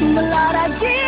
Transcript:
melara jiwaku